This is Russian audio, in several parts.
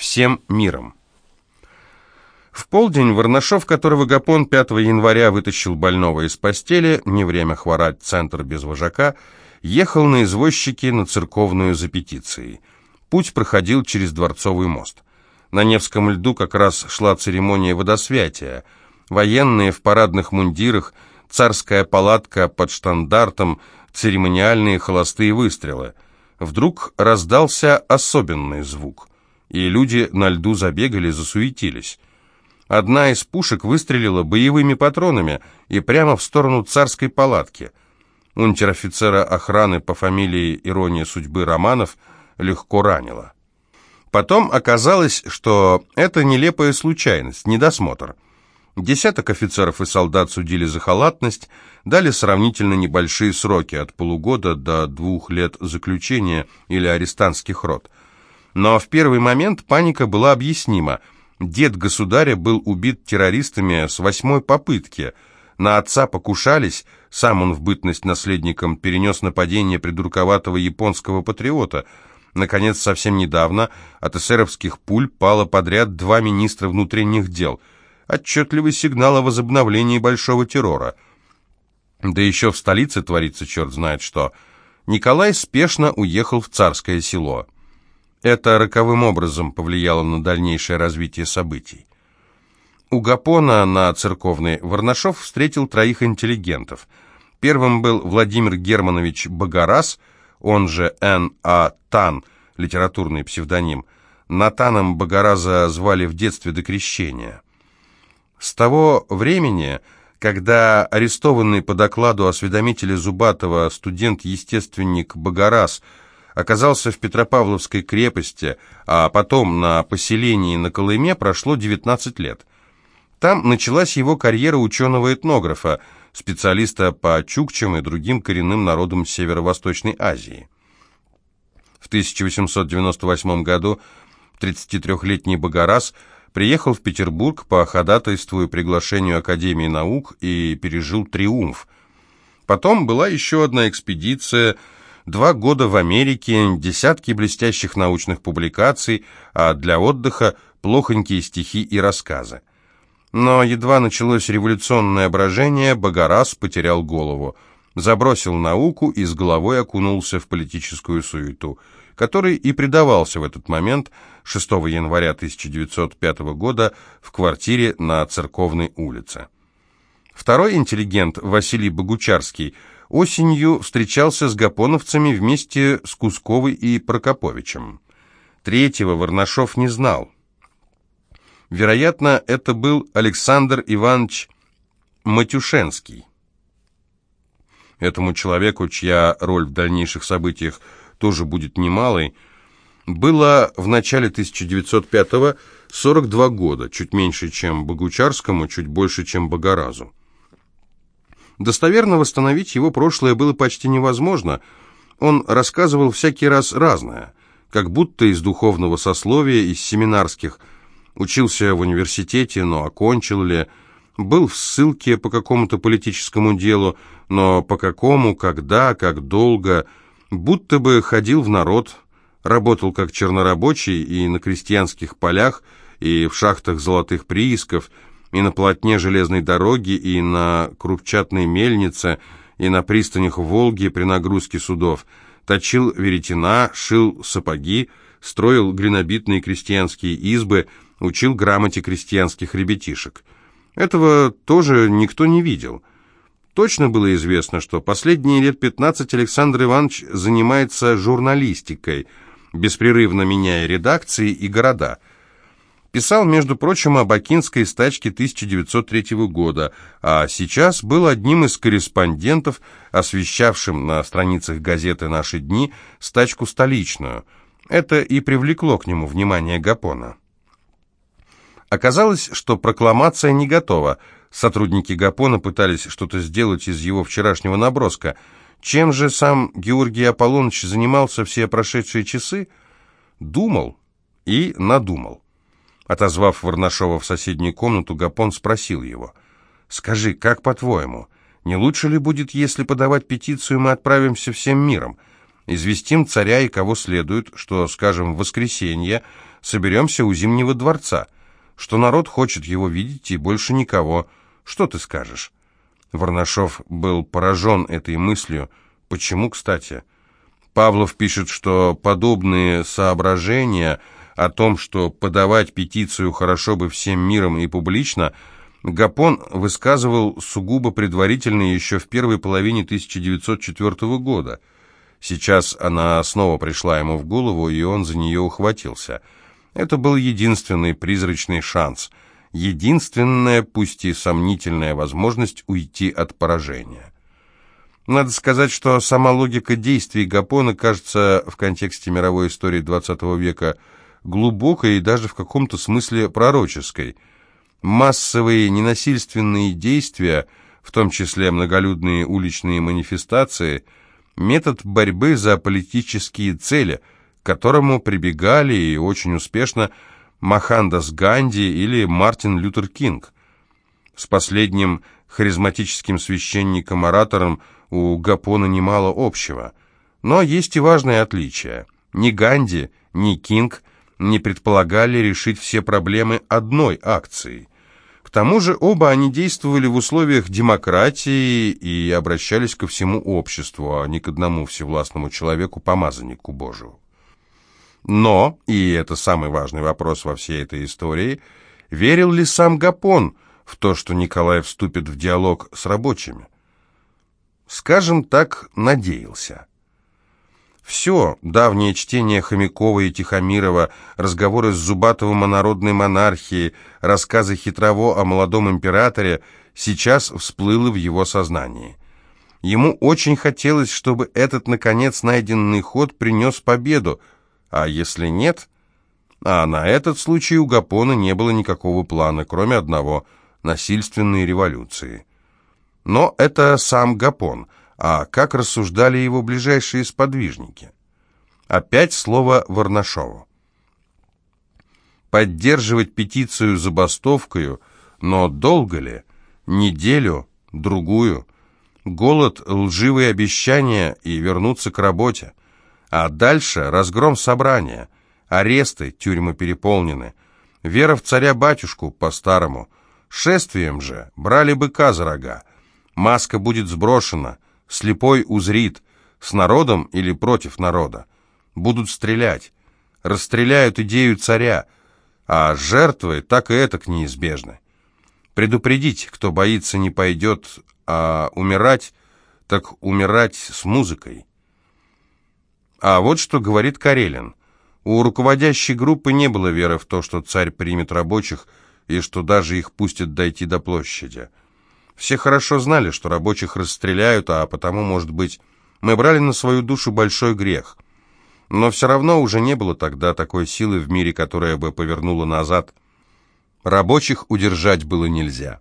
всем миром. В полдень Варнашов, которого Гапон 5 января вытащил больного из постели, не время хворать, центр без вожака, ехал на извозчике на церковную за петицией. Путь проходил через Дворцовый мост. На Невском льду как раз шла церемония водосвятия. Военные в парадных мундирах, царская палатка под штандартом, церемониальные холостые выстрелы. Вдруг раздался особенный звук, и люди на льду забегали, засуетились. Одна из пушек выстрелила боевыми патронами и прямо в сторону царской палатки. Унтер-офицера охраны по фамилии «Ирония судьбы» Романов легко ранила. Потом оказалось, что это нелепая случайность, недосмотр. Десяток офицеров и солдат судили за халатность, дали сравнительно небольшие сроки, от полугода до двух лет заключения или арестантских рот. Но в первый момент паника была объяснима. Дед государя был убит террористами с восьмой попытки. На отца покушались, сам он в бытность наследником перенес нападение придурковатого японского патриота. Наконец, совсем недавно от эсеровских пуль пало подряд два министра внутренних дел. Отчетливый сигнал о возобновлении большого террора. Да еще в столице творится черт знает что. Николай спешно уехал в царское село. Это роковым образом повлияло на дальнейшее развитие событий. У Гапона на церковной Варнашов встретил троих интеллигентов. Первым был Владимир Германович Богораз, он же Н.А. Тан, литературный псевдоним. Натаном Богораза звали в детстве до крещения. С того времени, когда арестованный по докладу осведомителя Зубатова студент-естественник Богораз – оказался в Петропавловской крепости, а потом на поселении на Колыме прошло 19 лет. Там началась его карьера ученого-этнографа, специалиста по чукчам и другим коренным народам Северо-Восточной Азии. В 1898 году 33-летний Богораз приехал в Петербург по ходатайству и приглашению Академии наук и пережил триумф. Потом была еще одна экспедиция – два года в Америке, десятки блестящих научных публикаций, а для отдыха плохонькие стихи и рассказы. Но едва началось революционное брожение, Богораз потерял голову, забросил науку и с головой окунулся в политическую суету, который и предавался в этот момент 6 января 1905 года в квартире на Церковной улице. Второй интеллигент, Василий Богучарский, осенью встречался с гапоновцами вместе с Кусковой и Прокоповичем. Третьего Варнашов не знал. Вероятно, это был Александр Иванович Матюшенский. Этому человеку, чья роль в дальнейших событиях тоже будет немалой, было в начале 1905-го 42 года, чуть меньше, чем Богучарскому, чуть больше, чем Богоразу. Достоверно восстановить его прошлое было почти невозможно. Он рассказывал всякий раз разное, как будто из духовного сословия, из семинарских. Учился в университете, но окончил ли, был в ссылке по какому-то политическому делу, но по какому, когда, как долго, будто бы ходил в народ, работал как чернорабочий и на крестьянских полях, и в шахтах золотых приисков – и на полотне железной дороги, и на крупчатной мельнице, и на пристанях Волги при нагрузке судов. Точил веретена, шил сапоги, строил глинобитные крестьянские избы, учил грамоте крестьянских ребятишек. Этого тоже никто не видел. Точно было известно, что последние лет 15 Александр Иванович занимается журналистикой, беспрерывно меняя редакции и города – Писал, между прочим, о бакинской стачке 1903 года, а сейчас был одним из корреспондентов, освещавшим на страницах газеты «Наши дни» стачку столичную. Это и привлекло к нему внимание Гапона. Оказалось, что прокламация не готова. Сотрудники Гапона пытались что-то сделать из его вчерашнего наброска. Чем же сам Георгий Аполлоныч занимался все прошедшие часы? Думал и надумал. Отозвав Варнашова в соседнюю комнату, Гапон спросил его. «Скажи, как по-твоему, не лучше ли будет, если подавать петицию, мы отправимся всем миром? Известим царя и кого следует, что, скажем, в воскресенье соберемся у Зимнего дворца, что народ хочет его видеть и больше никого. Что ты скажешь?» Варнашов был поражен этой мыслью. Почему, кстати? Павлов пишет, что подобные соображения о том, что подавать петицию хорошо бы всем миром и публично, Гапон высказывал сугубо предварительно еще в первой половине 1904 года. Сейчас она снова пришла ему в голову, и он за нее ухватился. Это был единственный призрачный шанс, единственная, пусть и сомнительная возможность уйти от поражения. Надо сказать, что сама логика действий Гапона кажется в контексте мировой истории XX века глубокой и даже в каком-то смысле пророческой. Массовые ненасильственные действия, в том числе многолюдные уличные манифестации, метод борьбы за политические цели, к которому прибегали и очень успешно Махандас Ганди или Мартин Лютер Кинг. С последним харизматическим священником-оратором у Гапона немало общего. Но есть и важное отличие. Ни Ганди, ни Кинг не предполагали решить все проблемы одной акцией. К тому же оба они действовали в условиях демократии и обращались ко всему обществу, а не к одному всевластному человеку, помазаннику Божию. Но, и это самый важный вопрос во всей этой истории, верил ли сам Гапон в то, что Николай вступит в диалог с рабочими? скажем так, надеялся. Все, давнее чтение Хомякова и Тихомирова, разговоры с Зубатовым о народной монархии, рассказы Хитрово о молодом императоре, сейчас всплыло в его сознании. Ему очень хотелось, чтобы этот, наконец, найденный ход принес победу, а если нет... А на этот случай у Гапона не было никакого плана, кроме одного – насильственной революции. Но это сам Гапон, а как рассуждали его ближайшие сподвижники? Опять слово Варнашову. Поддерживать петицию забастовкою, но долго ли? Неделю, другую? Голод, лживые обещания и вернуться к работе. А дальше разгром собрания, аресты, тюрьмы переполнены, вера в царя-батюшку по-старому. Шествием же брали быка за рога, Маска будет сброшена, слепой узрит, с народом или против народа. Будут стрелять, расстреляют идею царя, а жертвы так и этак неизбежны. Предупредить, кто боится, не пойдет, а умирать, так умирать с музыкой. А вот что говорит Карелин. У руководящей группы не было веры в то, что царь примет рабочих и что даже их пустят дойти до площади. Все хорошо знали, что рабочих расстреляют, а потому, может быть, мы брали на свою душу большой грех. Но все равно уже не было тогда такой силы в мире, которая бы повернула назад. Рабочих удержать было нельзя.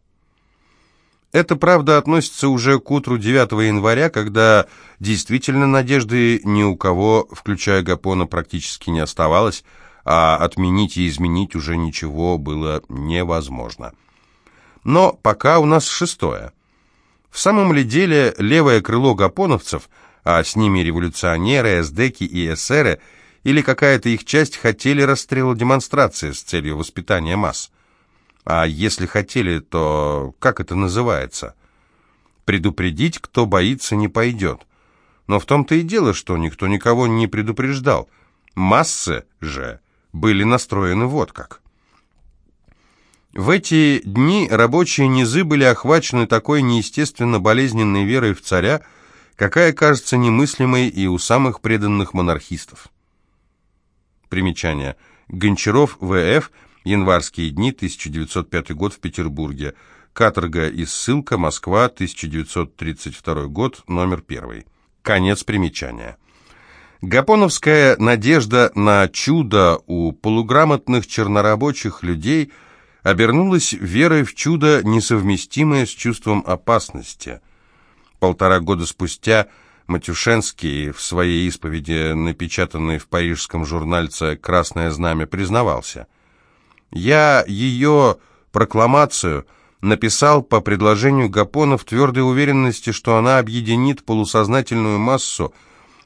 Это, правда, относится уже к утру 9 января, когда действительно надежды ни у кого, включая Гапона, практически не оставалось, а отменить и изменить уже ничего было невозможно. Но пока у нас шестое. В самом ли деле левое крыло гапоновцев, а с ними революционеры, эсдеки и эсеры, или какая-то их часть хотели расстрела демонстрации с целью воспитания масс? А если хотели, то как это называется? Предупредить, кто боится, не пойдет. Но в том-то и дело, что никто никого не предупреждал. Массы же были настроены вот как. В эти дни рабочие низы были охвачены такой неестественно болезненной верой в царя, какая кажется немыслимой и у самых преданных монархистов. Примечание. Гончаров, В.Ф., Январские дни, 1905 год в Петербурге. Каторга и ссылка, Москва, 1932 год, номер 1. Конец примечания. Гапоновская надежда на чудо у полуграмотных чернорабочих людей – обернулась верой в чудо, несовместимое с чувством опасности. Полтора года спустя Матюшенский в своей исповеди, напечатанной в парижском журнальце «Красное знамя», признавался. «Я ее прокламацию написал по предложению Гапона в твердой уверенности, что она объединит полусознательную массу,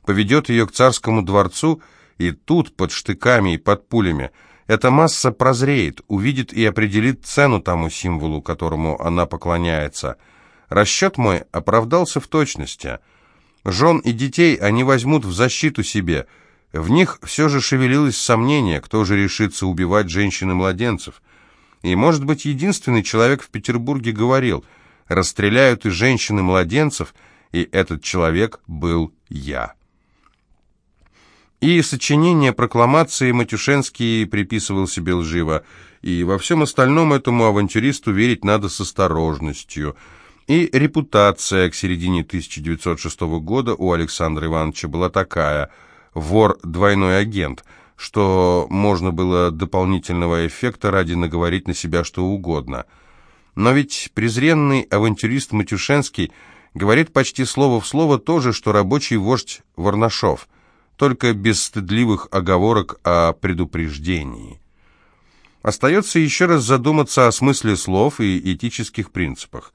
поведет ее к царскому дворцу, и тут, под штыками и под пулями, Эта масса прозреет, увидит и определит цену тому символу, которому она поклоняется. Расчет мой оправдался в точности. Жен и детей они возьмут в защиту себе. В них все же шевелилось сомнение, кто же решится убивать женщин и младенцев. И, может быть, единственный человек в Петербурге говорил, расстреляют и женщин, и младенцев, и этот человек был я. И сочинение прокламации Матюшенский приписывал себе лживо, и во всем остальном этому авантюристу верить надо с осторожностью. И репутация к середине 1906 года у Александра Ивановича была такая – вор-двойной агент, что можно было дополнительного эффекта ради наговорить на себя что угодно. Но ведь презренный авантюрист Матюшенский говорит почти слово в слово то же, что рабочий вождь Варнашов – только без стыдливых оговорок о предупреждении. Остается еще раз задуматься о смысле слов и этических принципах.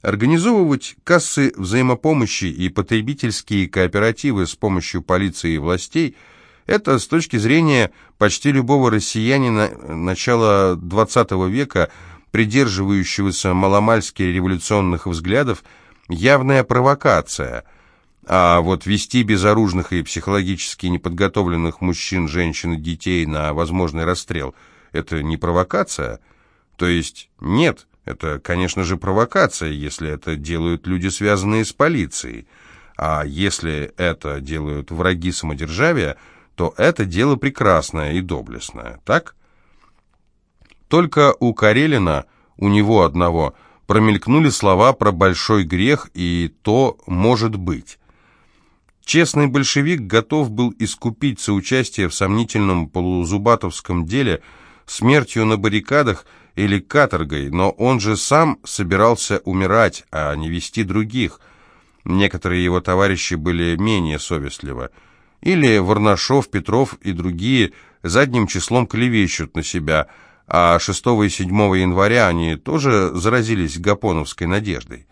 Организовывать кассы взаимопомощи и потребительские кооперативы с помощью полиции и властей – это, с точки зрения почти любого россиянина начала XX века, придерживающегося маломальски революционных взглядов, явная провокация – а вот вести безоружных и психологически неподготовленных мужчин, женщин и детей на возможный расстрел – это не провокация? То есть нет, это, конечно же, провокация, если это делают люди, связанные с полицией. А если это делают враги самодержавия, то это дело прекрасное и доблестное, так? Только у Карелина, у него одного, промелькнули слова про большой грех и то «может быть». Честный большевик готов был искупить соучастие в сомнительном полузубатовском деле смертью на баррикадах или каторгой, но он же сам собирался умирать, а не вести других. Некоторые его товарищи были менее совестливы. Или Варнашов, Петров и другие задним числом клевещут на себя, а 6 и 7 января они тоже заразились гапоновской надеждой.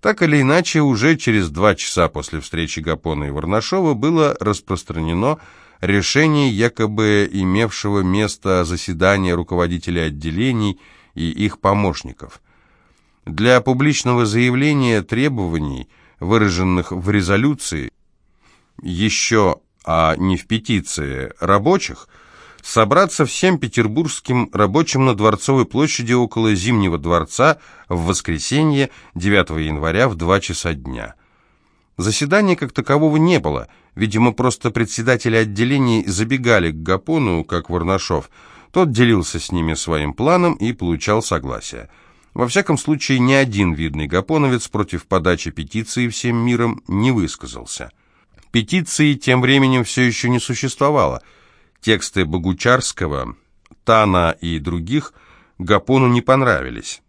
Так или иначе, уже через два часа после встречи Гапона и Варнашова было распространено решение якобы имевшего место заседания руководителей отделений и их помощников. Для публичного заявления требований, выраженных в резолюции, еще, а не в петиции, рабочих – собраться всем петербургским рабочим на Дворцовой площади около Зимнего дворца в воскресенье 9 января в 2 часа дня. Заседания как такового не было, видимо, просто председатели отделений забегали к Гапону, как Варнашов. Тот делился с ними своим планом и получал согласие. Во всяком случае, ни один видный гапоновец против подачи петиции всем миром не высказался. Петиции тем временем все еще не существовало – Тексты Богучарского, Тана и других Гапону не понравились.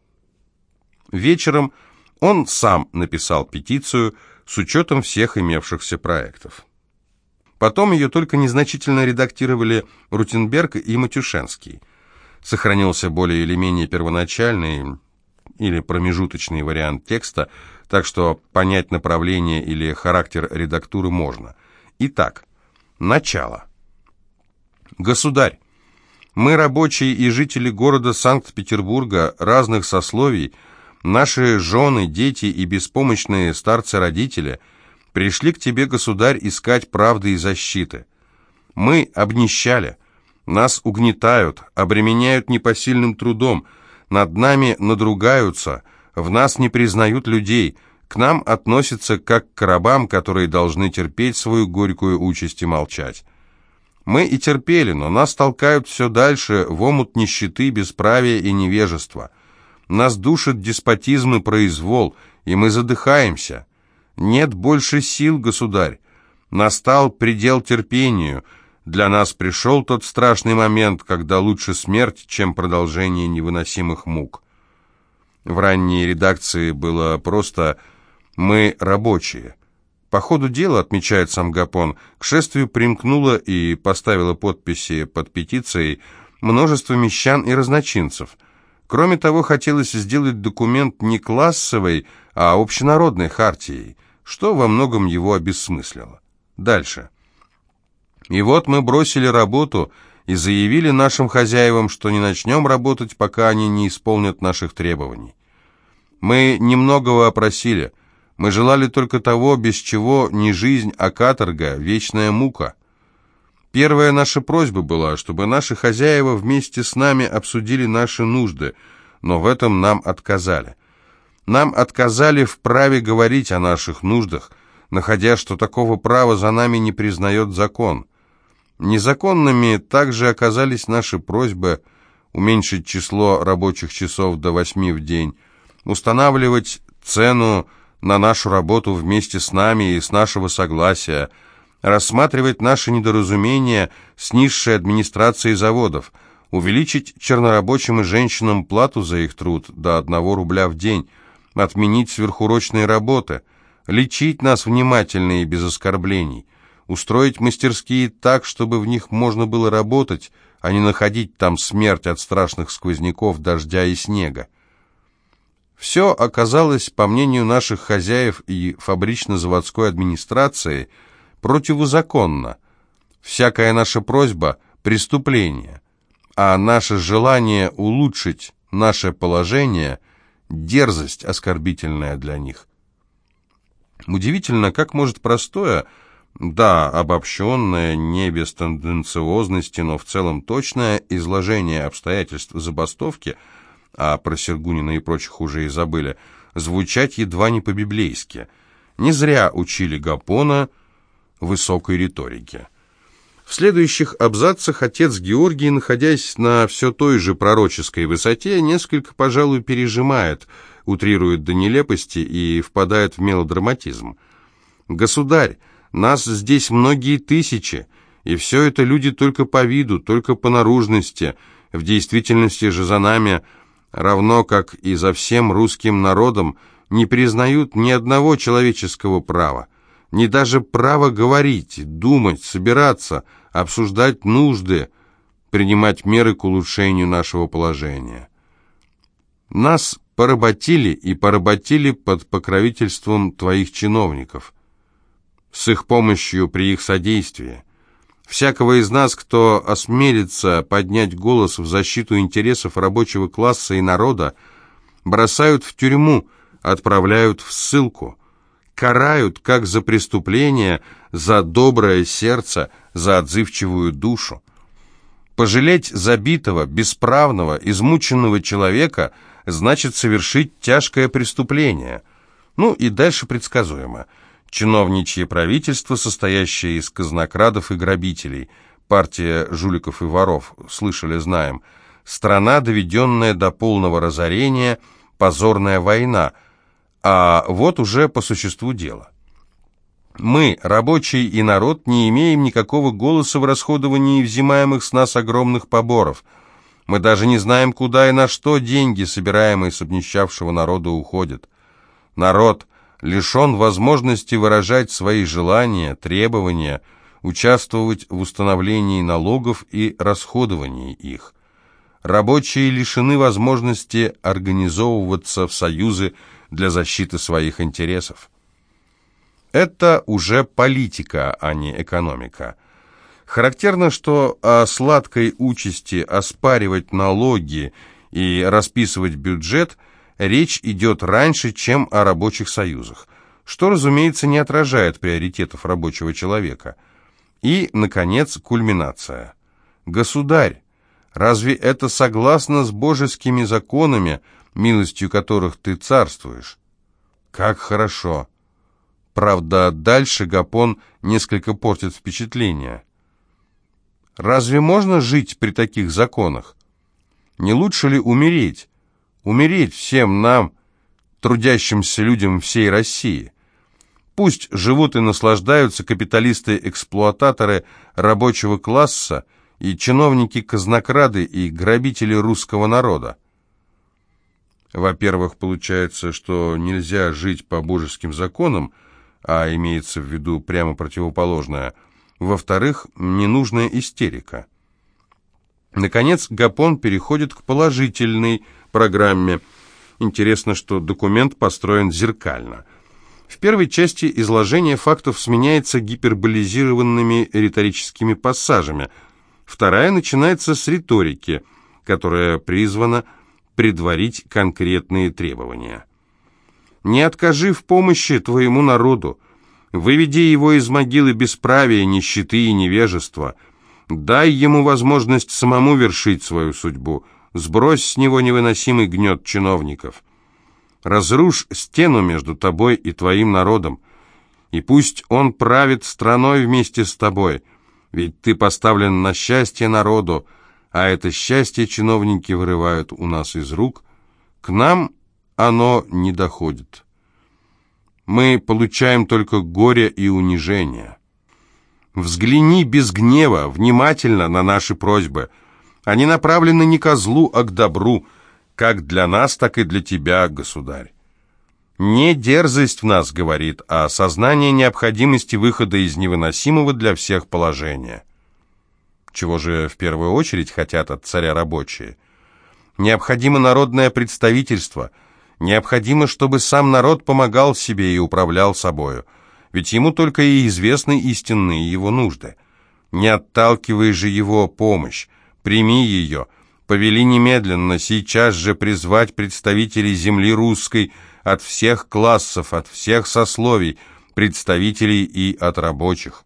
Вечером он сам написал петицию с учетом всех имевшихся проектов. Потом ее только незначительно редактировали Рутенберг и Матюшенский. Сохранился более или менее первоначальный или промежуточный вариант текста, так что понять направление или характер редактуры можно. Итак, начало. Государь, мы, рабочие и жители города Санкт-Петербурга, разных сословий, наши жены, дети и беспомощные старцы-родители, пришли к тебе, государь, искать правды и защиты. Мы обнищали, нас угнетают, обременяют непосильным трудом, над нами надругаются, в нас не признают людей, к нам относятся как к рабам, которые должны терпеть свою горькую участь и молчать. Мы и терпели, но нас толкают все дальше в омут нищеты, бесправия и невежества. Нас душит деспотизм и произвол, и мы задыхаемся. Нет больше сил, государь. Настал предел терпению. Для нас пришел тот страшный момент, когда лучше смерть, чем продолжение невыносимых мук. В ранней редакции было просто «мы рабочие». По ходу дела, отмечает сам Гапон, к шествию примкнуло и поставило подписи под петицией множество мещан и разночинцев. Кроме того, хотелось сделать документ не классовой, а общенародной хартией, что во многом его обессмыслило. Дальше. И вот мы бросили работу и заявили нашим хозяевам, что не начнем работать, пока они не исполнят наших требований. Мы немногого опросили, мы желали только того, без чего не жизнь, а каторга, вечная мука. Первая наша просьба была, чтобы наши хозяева вместе с нами обсудили наши нужды, но в этом нам отказали. Нам отказали в праве говорить о наших нуждах, находя, что такого права за нами не признает закон. Незаконными также оказались наши просьбы уменьшить число рабочих часов до восьми в день, устанавливать цену на нашу работу вместе с нами и с нашего согласия, рассматривать наши недоразумения с низшей администрацией заводов, увеличить чернорабочим и женщинам плату за их труд до одного рубля в день, отменить сверхурочные работы, лечить нас внимательно и без оскорблений, устроить мастерские так, чтобы в них можно было работать, а не находить там смерть от страшных сквозняков, дождя и снега. Все оказалось, по мнению наших хозяев и фабрично-заводской администрации, противозаконно. Всякая наша просьба – преступление, а наше желание улучшить наше положение – дерзость оскорбительная для них. Удивительно, как может простое, да, обобщенное, не без тенденциозности, но в целом точное изложение обстоятельств забастовки – а про Сергунина и прочих уже и забыли, звучать едва не по-библейски. Не зря учили Гапона высокой риторике. В следующих абзацах отец Георгий, находясь на все той же пророческой высоте, несколько, пожалуй, пережимает, утрирует до нелепости и впадает в мелодраматизм. «Государь, нас здесь многие тысячи, и все это люди только по виду, только по наружности, в действительности же за нами – равно как и за всем русским народом, не признают ни одного человеческого права, ни даже права говорить, думать, собираться, обсуждать нужды, принимать меры к улучшению нашего положения. Нас поработили и поработили под покровительством твоих чиновников, с их помощью при их содействии. Всякого из нас, кто осмелится поднять голос в защиту интересов рабочего класса и народа, бросают в тюрьму, отправляют в ссылку, карают как за преступление, за доброе сердце, за отзывчивую душу. Пожалеть забитого, бесправного, измученного человека значит совершить тяжкое преступление. Ну и дальше предсказуемо – чиновничье правительство, состоящее из казнокрадов и грабителей, партия жуликов и воров, слышали, знаем, страна, доведенная до полного разорения, позорная война, а вот уже по существу дела. Мы, рабочий и народ, не имеем никакого голоса в расходовании взимаемых с нас огромных поборов. Мы даже не знаем, куда и на что деньги, собираемые с обнищавшего народа, уходят. Народ лишен возможности выражать свои желания, требования, участвовать в установлении налогов и расходовании их. Рабочие лишены возможности организовываться в союзы для защиты своих интересов. Это уже политика, а не экономика. Характерно, что о сладкой участи оспаривать налоги и расписывать бюджет – речь идет раньше, чем о рабочих союзах, что, разумеется, не отражает приоритетов рабочего человека. И, наконец, кульминация. Государь, разве это согласно с божескими законами, милостью которых ты царствуешь? Как хорошо! Правда, дальше Гапон несколько портит впечатление. Разве можно жить при таких законах? Не лучше ли умереть? Умереть всем нам, трудящимся людям всей России. Пусть живут и наслаждаются капиталисты-эксплуататоры рабочего класса и чиновники-казнокрады и грабители русского народа. Во-первых, получается, что нельзя жить по божеским законам, а имеется в виду прямо противоположное. Во-вторых, ненужная истерика. Наконец, Гапон переходит к положительной программе. Интересно, что документ построен зеркально. В первой части изложение фактов сменяется гиперболизированными риторическими пассажами. Вторая начинается с риторики, которая призвана предварить конкретные требования. «Не откажи в помощи твоему народу, выведи его из могилы бесправия, нищеты и невежества, дай ему возможность самому вершить свою судьбу, сбрось с него невыносимый гнет чиновников. Разрушь стену между тобой и твоим народом, и пусть он правит страной вместе с тобой, ведь ты поставлен на счастье народу, а это счастье чиновники вырывают у нас из рук, к нам оно не доходит. Мы получаем только горе и унижение. Взгляни без гнева, внимательно на наши просьбы. Они направлены не ко злу, а к добру, как для нас, так и для тебя, государь. Не дерзость в нас говорит, а сознание необходимости выхода из невыносимого для всех положения. Чего же в первую очередь хотят от царя рабочие? Необходимо народное представительство. Необходимо, чтобы сам народ помогал себе и управлял собою. Ведь ему только и известны истинные его нужды. Не отталкивай же его помощь, прими ее. Повели немедленно, сейчас же призвать представителей земли русской – от всех классов, от всех сословий, представителей и от рабочих.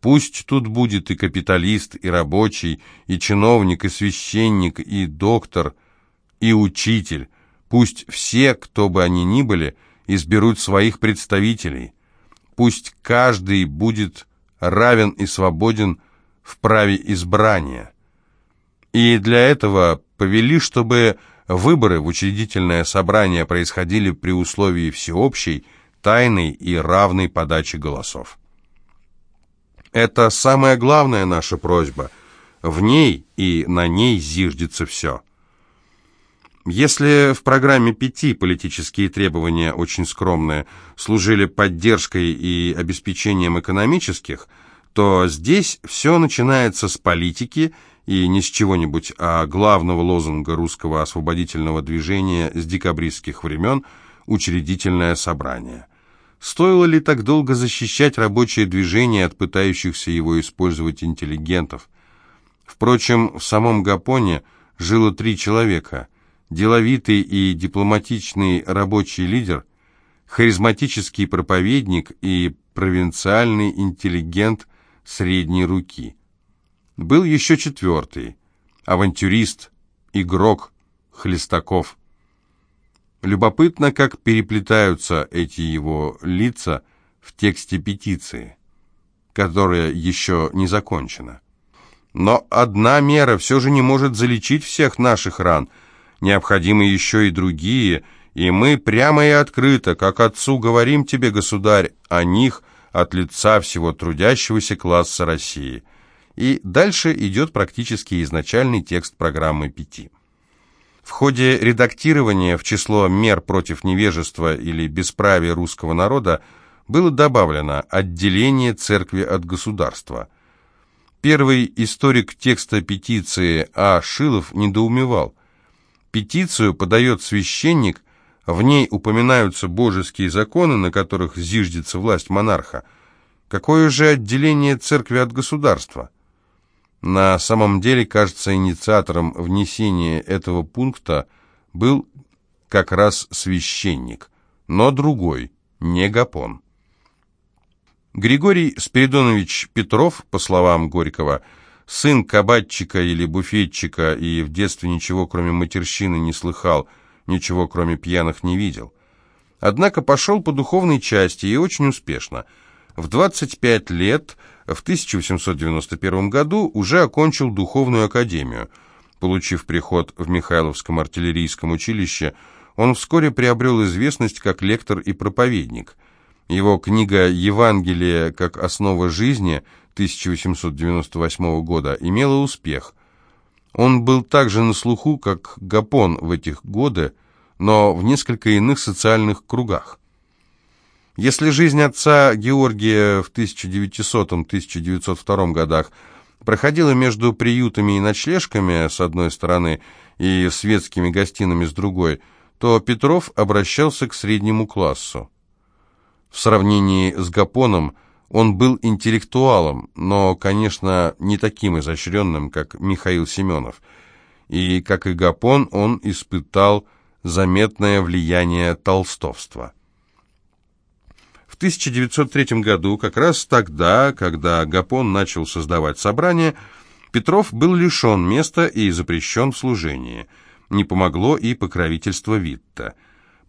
Пусть тут будет и капиталист, и рабочий, и чиновник, и священник, и доктор, и учитель. Пусть все, кто бы они ни были, изберут своих представителей. Пусть каждый будет равен и свободен в праве избрания. И для этого повели, чтобы Выборы в учредительное собрание происходили при условии всеобщей, тайной и равной подачи голосов. Это самая главная наша просьба. В ней и на ней зиждется все. Если в программе пяти политические требования, очень скромные, служили поддержкой и обеспечением экономических, то здесь все начинается с политики и не с чего-нибудь, а главного лозунга русского освободительного движения с декабристских времен «Учредительное собрание». Стоило ли так долго защищать рабочее движение от пытающихся его использовать интеллигентов? Впрочем, в самом Гапоне жило три человека – деловитый и дипломатичный рабочий лидер, харизматический проповедник и провинциальный интеллигент средней руки – был еще четвертый, авантюрист, игрок, Хлестаков. Любопытно, как переплетаются эти его лица в тексте петиции, которая еще не закончена. Но одна мера все же не может залечить всех наших ран. Необходимы еще и другие, и мы прямо и открыто, как отцу говорим тебе, государь, о них от лица всего трудящегося класса России – и дальше идет практически изначальный текст программы пяти. В ходе редактирования в число мер против невежества или бесправия русского народа было добавлено отделение церкви от государства. Первый историк текста петиции А. Шилов недоумевал. Петицию подает священник, в ней упоминаются божеские законы, на которых зиждется власть монарха. Какое же отделение церкви от государства? На самом деле, кажется, инициатором внесения этого пункта был как раз священник, но другой, не Гапон. Григорий Спиридонович Петров, по словам Горького, сын кабачика или буфетчика и в детстве ничего кроме матерщины не слыхал, ничего кроме пьяных не видел. Однако пошел по духовной части и очень успешно. В 25 лет в 1891 году уже окончил духовную академию. Получив приход в Михайловском артиллерийском училище, он вскоре приобрел известность как лектор и проповедник. Его книга «Евангелие как основа жизни» 1898 года имела успех. Он был также на слуху, как Гапон в этих годы, но в несколько иных социальных кругах. Если жизнь отца Георгия в 1900-1902 годах проходила между приютами и ночлежками с одной стороны и светскими гостинами с другой, то Петров обращался к среднему классу. В сравнении с Гапоном Он был интеллектуалом, но, конечно, не таким изощренным, как Михаил Семенов. И, как и Гапон, он испытал заметное влияние толстовства. В 1903 году, как раз тогда, когда Гапон начал создавать собрание, Петров был лишен места и запрещен в служении. Не помогло и покровительство Витта.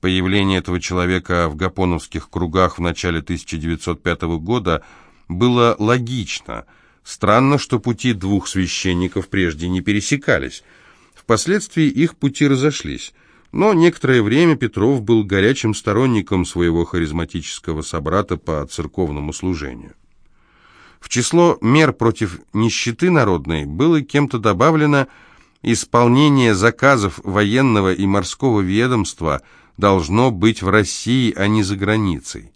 Появление этого человека в гапоновских кругах в начале 1905 года было логично. Странно, что пути двух священников прежде не пересекались. Впоследствии их пути разошлись. Но некоторое время Петров был горячим сторонником своего харизматического собрата по церковному служению. В число мер против нищеты народной было кем-то добавлено исполнение заказов военного и морского ведомства должно быть в России, а не за границей.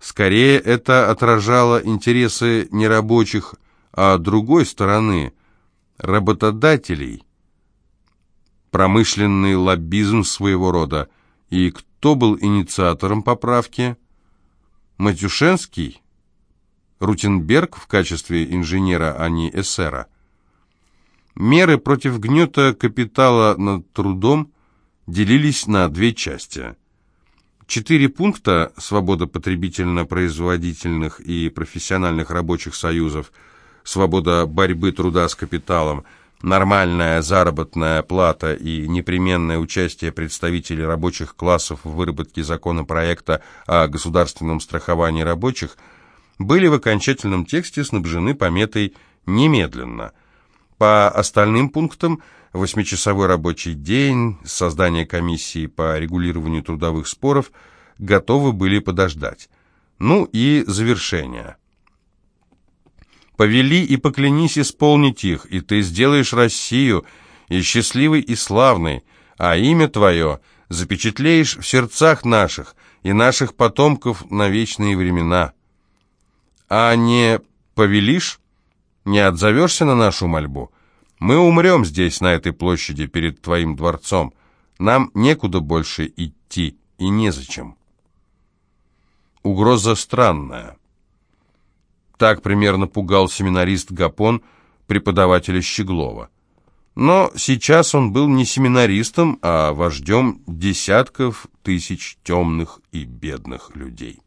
Скорее это отражало интересы не рабочих, а другой стороны – работодателей. Промышленный лоббизм своего рода. И кто был инициатором поправки? Матюшенский? Рутенберг в качестве инженера, а не эсера. Меры против гнета капитала над трудом делились на две части. Четыре пункта свобода потребительно-производительных и профессиональных рабочих союзов, свобода борьбы труда с капиталом, нормальная заработная плата и непременное участие представителей рабочих классов в выработке законопроекта о государственном страховании рабочих – были в окончательном тексте снабжены пометой «немедленно». По остальным пунктам восьмичасовой рабочий день, создание комиссии по регулированию трудовых споров готовы были подождать. Ну и завершение. «Повели и поклянись исполнить их, и ты сделаешь Россию и счастливой, и славной, а имя твое запечатлеешь в сердцах наших и наших потомков на вечные времена». А не повелишь? Не отзовешься на нашу мольбу? Мы умрем здесь, на этой площади, перед твоим дворцом. Нам некуда больше идти и незачем. Угроза странная. Так примерно пугал семинарист Гапон преподавателя Щеглова. Но сейчас он был не семинаристом, а вождем десятков тысяч темных и бедных людей.